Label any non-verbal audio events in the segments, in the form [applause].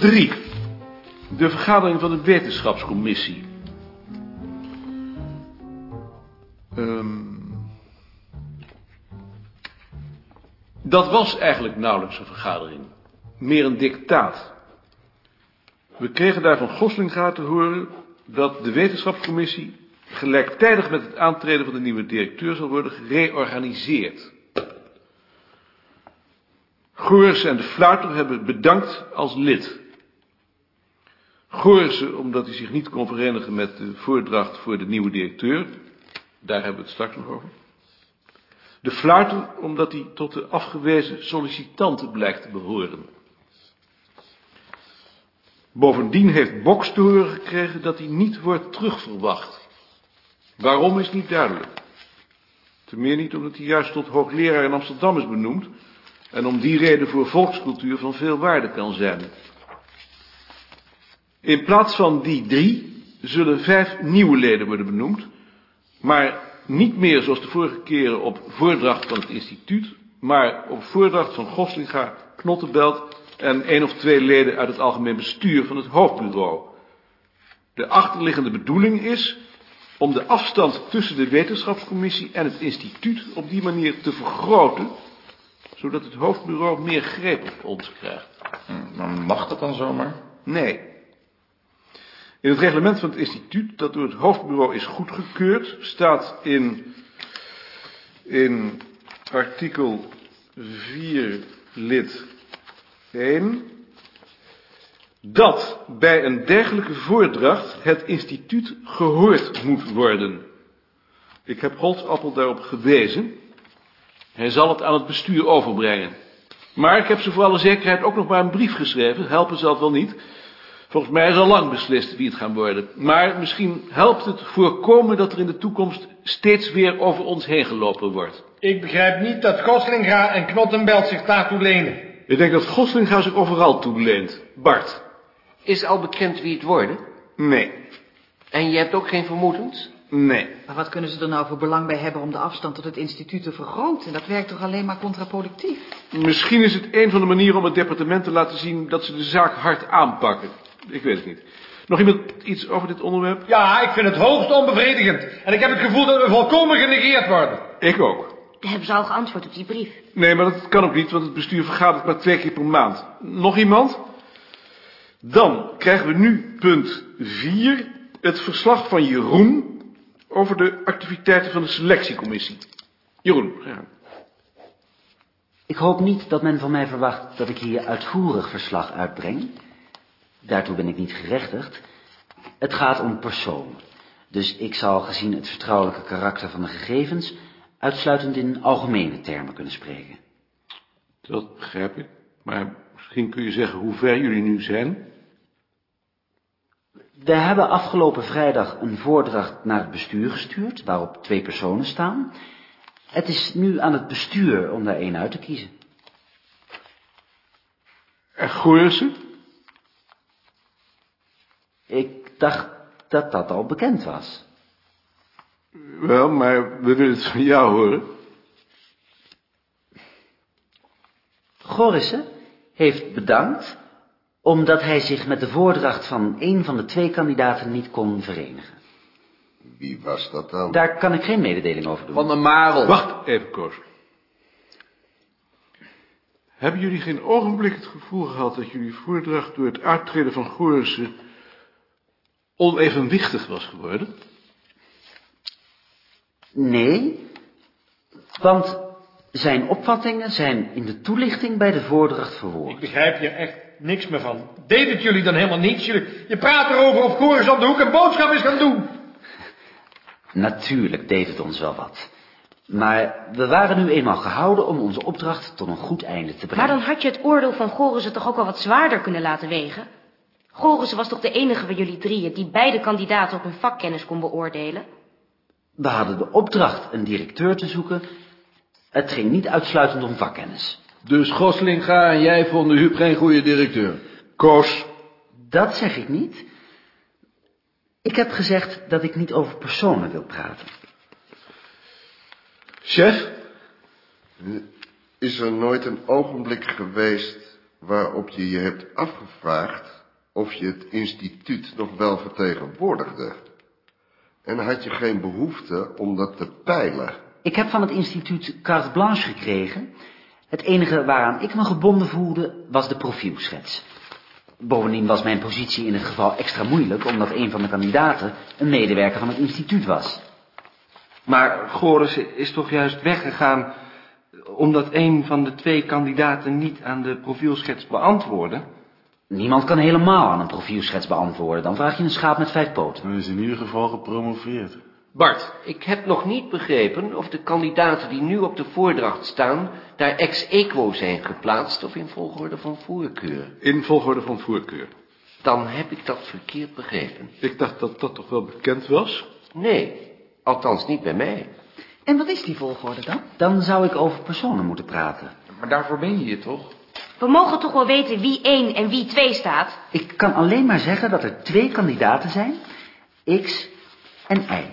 Punt 3. De vergadering van de wetenschapscommissie. Ehm, dat was eigenlijk nauwelijks een vergadering. Meer een dictaat. We kregen daar van Goslinga te horen dat de wetenschapscommissie gelijktijdig met het aantreden van de nieuwe directeur zal worden gereorganiseerd. Goersen en de Fluiter hebben bedankt als lid. Goersen omdat hij zich niet kon verenigen met de voordracht voor de nieuwe directeur. Daar hebben we het straks nog over. De Fluiter omdat hij tot de afgewezen sollicitanten blijkt te behoren. Bovendien heeft Boks te horen gekregen dat hij niet wordt terugverwacht. Waarom is niet duidelijk. Ten meer niet omdat hij juist tot hoogleraar in Amsterdam is benoemd en om die reden voor volkscultuur van veel waarde kan zijn. In plaats van die drie zullen vijf nieuwe leden worden benoemd, maar niet meer zoals de vorige keren op voordracht van het instituut, maar op voordracht van Goslinga, Knottenbelt en één of twee leden uit het algemeen bestuur van het hoofdbureau. De achterliggende bedoeling is om de afstand tussen de wetenschapscommissie en het instituut op die manier te vergroten, zodat het hoofdbureau meer greep op ons krijgt. Hm, Maar mag dat dan zomaar? Nee. In het reglement van het instituut, dat door het hoofdbureau is goedgekeurd, staat in, in artikel 4 lid 1 dat bij een dergelijke voordracht het instituut gehoord moet worden. Ik heb Holtzappel daarop gewezen. Hij zal het aan het bestuur overbrengen. Maar ik heb ze voor alle zekerheid ook nog maar een brief geschreven. Helpen zal het wel niet. Volgens mij is al lang beslist wie het gaan worden. Maar misschien helpt het voorkomen dat er in de toekomst steeds weer over ons heen gelopen wordt. Ik begrijp niet dat Goslinga en Knottenbelt zich daartoe lenen. Ik denk dat Goslinga zich overal toeleent. Bart. Is al bekend wie het worden? Nee. En je hebt ook geen vermoedens? Nee. Maar wat kunnen ze er nou voor belang bij hebben om de afstand tot het instituut te vergroten? Dat werkt toch alleen maar contraproductief? Misschien is het een van de manieren om het departement te laten zien dat ze de zaak hard aanpakken. Ik weet het niet. Nog iemand iets over dit onderwerp? Ja, ik vind het hoogst onbevredigend. En ik heb het gevoel dat we volkomen genegeerd worden. Ik ook. Hebben ze al geantwoord op die brief? Nee, maar dat kan ook niet, want het bestuur vergadert maar twee keer per maand. Nog iemand? Dan krijgen we nu punt 4, het verslag van Jeroen over de activiteiten van de selectiecommissie. Jeroen, gang. Ik hoop niet dat men van mij verwacht dat ik hier uitvoerig verslag uitbreng. Daartoe ben ik niet gerechtigd. Het gaat om personen. Dus ik zal gezien het vertrouwelijke karakter van de gegevens uitsluitend in algemene termen kunnen spreken. Dat begrijp ik. Maar misschien kun je zeggen hoe ver jullie nu zijn. We hebben afgelopen vrijdag een voordracht naar het bestuur gestuurd, waarop twee personen staan. Het is nu aan het bestuur om daar één uit te kiezen. En Goersen? Ik dacht dat dat al bekend was. Wel, maar we willen het van jou horen. Gorissen heeft bedankt omdat hij zich met de voordracht van een van de twee kandidaten niet kon verenigen. Wie was dat dan? Daar kan ik geen mededeling over doen. Van de Marel. Wacht even, Koos. Hebben jullie geen ogenblik het gevoel gehad dat jullie voordracht door het uittreden van Goorissen onevenwichtig was geworden? Nee, want zijn opvattingen zijn in de toelichting bij de voordracht verwoord. Ik begrijp hier echt niks meer van. Deed het jullie dan helemaal niets? Jullie, je praat erover of Goris op de hoek een boodschap is gaan doen. [laughs] Natuurlijk deed het ons wel wat. Maar we waren nu eenmaal gehouden om onze opdracht tot een goed einde te Maar brengen. dan had je het oordeel van Gorissen toch ook wel wat zwaarder kunnen laten wegen? Gorissen was toch de enige van jullie drieën die beide kandidaten op hun vakkennis kon beoordelen? We hadden de opdracht een directeur te zoeken. Het ging niet uitsluitend om vakkennis. Dus Goslinga en jij vonden Huub geen goede directeur. Koos, Dat zeg ik niet. Ik heb gezegd dat ik niet over personen wil praten. chef? Is er nooit een ogenblik geweest waarop je je hebt afgevraagd of je het instituut nog wel vertegenwoordigde. En had je geen behoefte om dat te peilen? Ik heb van het instituut carte blanche gekregen. Het enige waaraan ik me gebonden voelde was de profielschets. Bovendien was mijn positie in het geval extra moeilijk, omdat een van de kandidaten een medewerker van het instituut was. Maar Goris is toch juist weggegaan omdat een van de twee kandidaten niet aan de profielschets beantwoordde? Niemand kan helemaal aan een profielschets beantwoorden. Dan vraag je een schaap met vijf poten. Dan is in ieder geval gepromoveerd. Bart, ik heb nog niet begrepen of de kandidaten die nu op de voordracht staan... daar ex equo zijn geplaatst of in volgorde van voorkeur. In volgorde van voorkeur. Dan heb ik dat verkeerd begrepen. Ik dacht dat dat toch wel bekend was? Nee, althans niet bij mij. En wat is die volgorde dan? Dan zou ik over personen moeten praten. Maar daarvoor ben je hier toch? We mogen toch wel weten wie 1 en wie 2 staat? Ik kan alleen maar zeggen dat er twee kandidaten zijn. X en Y.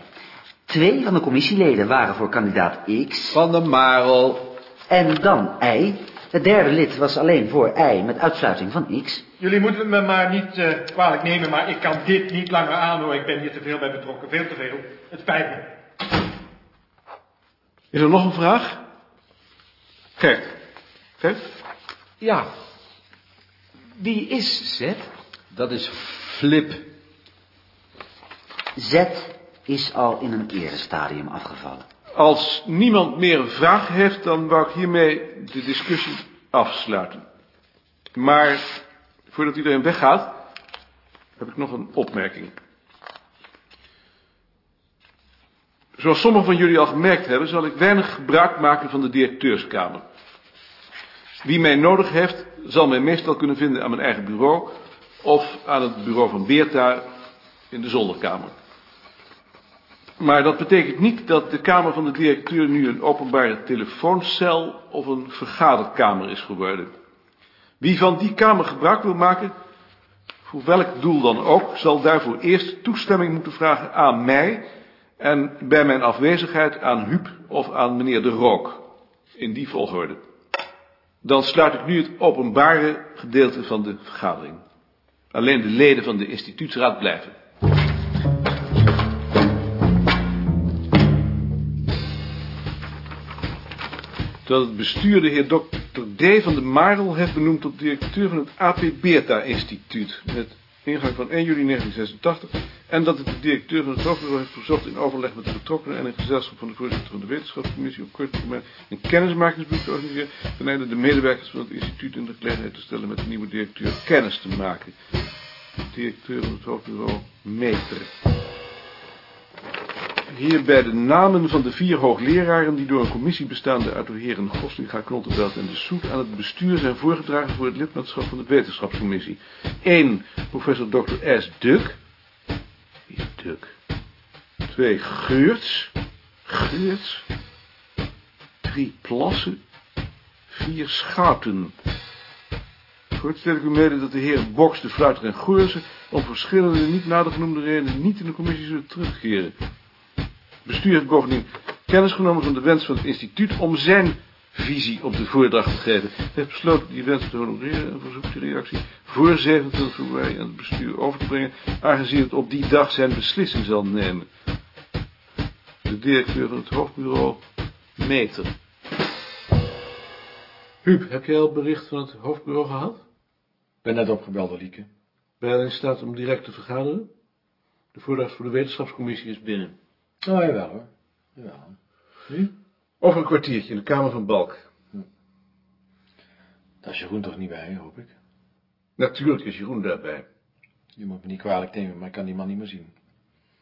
Twee van de commissieleden waren voor kandidaat X. Van de Marel. En dan Y. Het derde lid was alleen voor Y met uitsluiting van X. Jullie moeten me maar niet uh, kwalijk nemen, maar ik kan dit niet langer aanhoren. Ik ben hier te veel bij betrokken, veel te veel. Het spijt me. Is er nog een vraag? Gert. Gert? Ja. Wie is Z? Dat is Flip. Z is al in een eerder stadium afgevallen. Als niemand meer een vraag heeft, dan wou ik hiermee de discussie afsluiten. Maar voordat iedereen weggaat, heb ik nog een opmerking. Zoals sommigen van jullie al gemerkt hebben, zal ik weinig gebruik maken van de directeurskamer. Wie mij nodig heeft, zal mij meestal kunnen vinden aan mijn eigen bureau of aan het bureau van Beerta in de zolderkamer. Maar dat betekent niet dat de kamer van de directeur nu een openbare telefooncel of een vergaderkamer is geworden. Wie van die kamer gebruik wil maken, voor welk doel dan ook, zal daarvoor eerst toestemming moeten vragen aan mij en bij mijn afwezigheid aan Huub of aan meneer De Rook. In die volgorde. Dan sluit ik nu het openbare gedeelte van de vergadering. Alleen de leden van de instituutsraad blijven. Dat het bestuur de heer Dr. D. van de Marel heeft benoemd tot directeur van het AP Beta Instituut. Met ingang van 1 juli 1986. En dat het de directeur van het hoofdbureau heeft verzocht in overleg met de betrokkenen en in gezelschap van de voorzitter van de wetenschapscommissie op korte termijn een kennismakingsbrief te organiseren. Ten einde de medewerkers van het instituut in de gelegenheid te stellen met de nieuwe directeur kennis te maken. Directeur van het hoofdbureau Meter. Hierbij de namen van de vier hoogleraren die door een commissie bestaande uit de heren Goslinga, Knottenbelt en de Soet aan het bestuur zijn voorgedragen voor het lidmaatschap van de wetenschapscommissie. 1. Professor Dr. S. Duk. Wie is Duk? 2. Geurts. Geurts. 3. Plassen. 4. Schouten. Voorts stel ik u mede dat de heren Boks, de Fluiter en Goersen om verschillende niet nader genoemde redenen niet in de commissie zullen terugkeren. Het bestuur heeft bovendien kennis genomen van de wens van het instituut om zijn visie op de voordracht te geven. Het heeft besloten die wens te honoreren en verzoekt de reactie voor 27 februari aan het bestuur over te brengen, aangezien het op die dag zijn beslissing zal nemen. De directeur van het hoofdbureau, Meter. Huub, heb jij al bericht van het hoofdbureau gehad? Ik ben net opgebeld door Lieke. Ben je in staat om direct te vergaderen? De voordracht voor de wetenschapscommissie is binnen. Oh, jawel hoor. Jawel. Nu? Over een kwartiertje in de kamer van Balk. Daar is Jeroen toch niet bij, hoop ik. Natuurlijk is Jeroen daarbij. Je moet me niet kwalijk nemen, maar ik kan die man niet meer zien.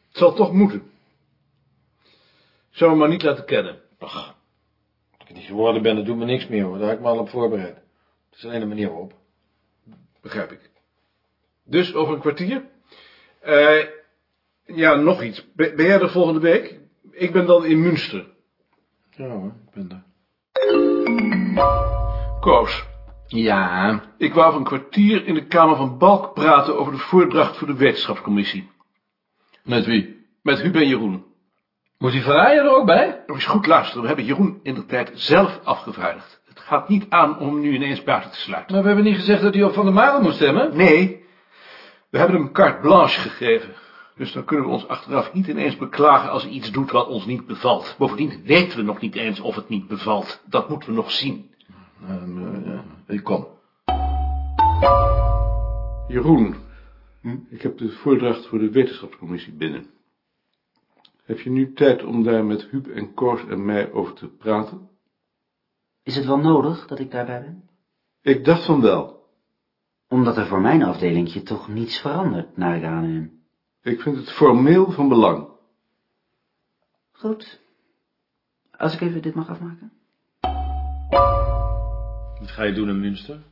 Het zal toch moeten. Zou hem maar niet laten kennen. Ach, als ik niet geworden ben, dat doet me niks meer hoor. Daar heb ik me al op voorbereid. Het is alleen een manier waarop. Begrijp ik. Dus over een kwartier? Eh, ja, nog iets. Ben, ben jij er volgende week? Ik ben dan in Münster. Ja hoor, ik ben er. Koos, Ja, ik wou over een kwartier in de kamer van Balk praten over de voordracht voor de wetenschapscommissie. met wie? Met Huub en Jeroen. Moet die Verrijer er ook bij? Nog eens goed luisteren, we hebben Jeroen in de tijd zelf afgevaardigd. Het gaat niet aan om hem nu ineens buiten te sluiten. Maar we hebben niet gezegd dat hij op Van der Marel moest stemmen? Nee, we hebben hem carte blanche gegeven. Dus dan kunnen we ons achteraf niet ineens beklagen als hij iets doet wat ons niet bevalt. Bovendien weten we nog niet eens of het niet bevalt. Dat moeten we nog zien. Uh, ik kom. Jeroen, ik heb de voordracht voor de wetenschapscommissie binnen. Heb je nu tijd om daar met Huub en Koos en mij over te praten? Is het wel nodig dat ik daarbij ben? Ik dacht van wel. Omdat er voor mijn afdelingje toch niets verandert, naar ik aanneem. Ik vind het formeel van belang. Goed. Als ik even dit mag afmaken. Wat ga je doen in Münster?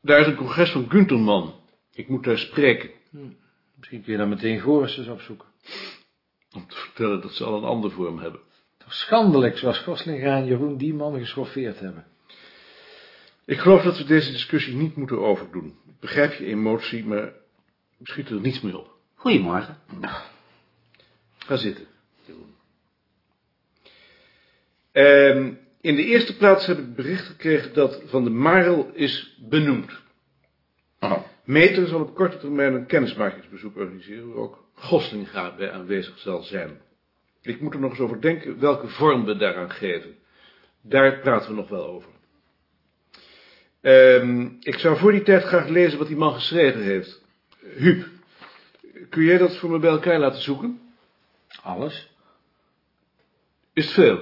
Daar is een congres van Gunterman. Ik moet daar spreken. Misschien kun je dan meteen Goris eens opzoeken. Om te vertellen dat ze al een ander voor hem hebben. Toch schandelijk zoals Goslinga en Jeroen die man geschoffeerd hebben. Ik geloof dat we deze discussie niet moeten overdoen. Ik begrijp je emotie, maar we schieten er niets meer op. Goedemorgen. Ga zitten. Ehm, in de eerste plaats heb ik bericht gekregen dat Van de Marel is benoemd. Meter zal op korte termijn een kennismakingsbezoek organiseren, waar ook Goslinga bij aanwezig zal zijn. Ik moet er nog eens over denken welke vorm we daaraan geven. Daar praten we nog wel over. Ehm, ik zou voor die tijd graag lezen wat die man geschreven heeft. Huub, kun jij dat voor me bij elkaar laten zoeken? Alles? Is het veel?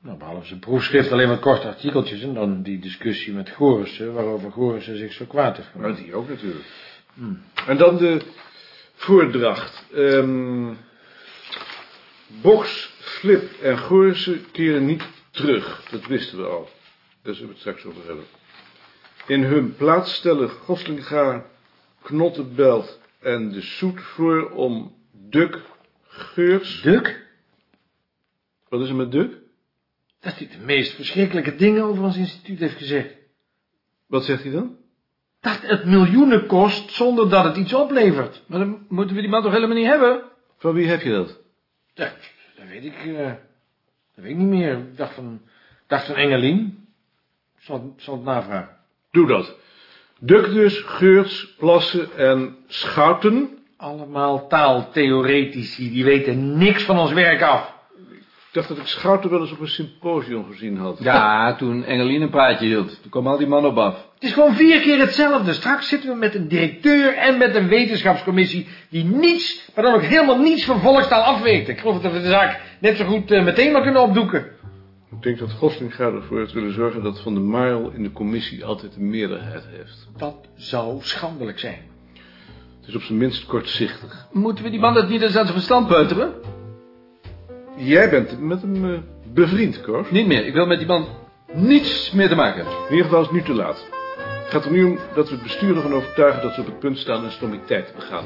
Nou, behalve zijn proefschrift alleen maar korte artikeltjes en dan die discussie met Gorissen, waarover Gorissen zich zo kwaad heeft gemaakt. Nou, die ook natuurlijk. En dan de voordracht. Ehm Box, Flip en Gorissen keren niet terug. Dat wisten we al. Daar zullen we het straks over hebben. In hun plaats stellen Goslinga, Knottenbelt en de Soet voor om Duk, Geurs... Duk? Wat is er met Duk? Dat hij de meest verschrikkelijke dingen over ons instituut heeft gezegd. Wat zegt hij dan? Dat het miljoenen kost zonder dat het iets oplevert. Maar dan moeten we die man toch helemaal niet hebben? Van wie heb je dat? Dat, dat weet ik, eh, dat weet ik niet meer. Ik dacht van, dacht van Engelien. Ik zal, zal het navragen. Doe dat. Duk dus, Geurts, Plassen en Schouten. Allemaal taaltheoretici, die weten niks van ons werk af. Ik dacht dat ik Schouten wel eens op een symposium gezien had. Ja, [laughs] toen Engelien een praatje hield. Toen kwam al die man op af. Het is gewoon vier keer hetzelfde. Straks zitten we met een directeur en met een wetenschapscommissie die niets, maar dan ook helemaal niets van volkstaal afweekt. Ik geloof dat we de zaak net zo goed eh, meteen maar kunnen opdoeken. Ik denk dat Goslinga ervoor heeft willen zorgen dat Van der Marel in de commissie altijd een meerderheid heeft. Dat zou schandelijk zijn. Het is op zijn minst kortzichtig. Moeten we die man dat niet eens aan zijn verstand peuteren? Jij bent met hem eh, bevriend, Koos. Niet meer. Ik wil met die man niets meer te maken hebben. In ieder geval is het nu te laat. Het gaat er nu om dat we het bestuur ervan overtuigen dat ze op het punt staan een stomiteit te begaan.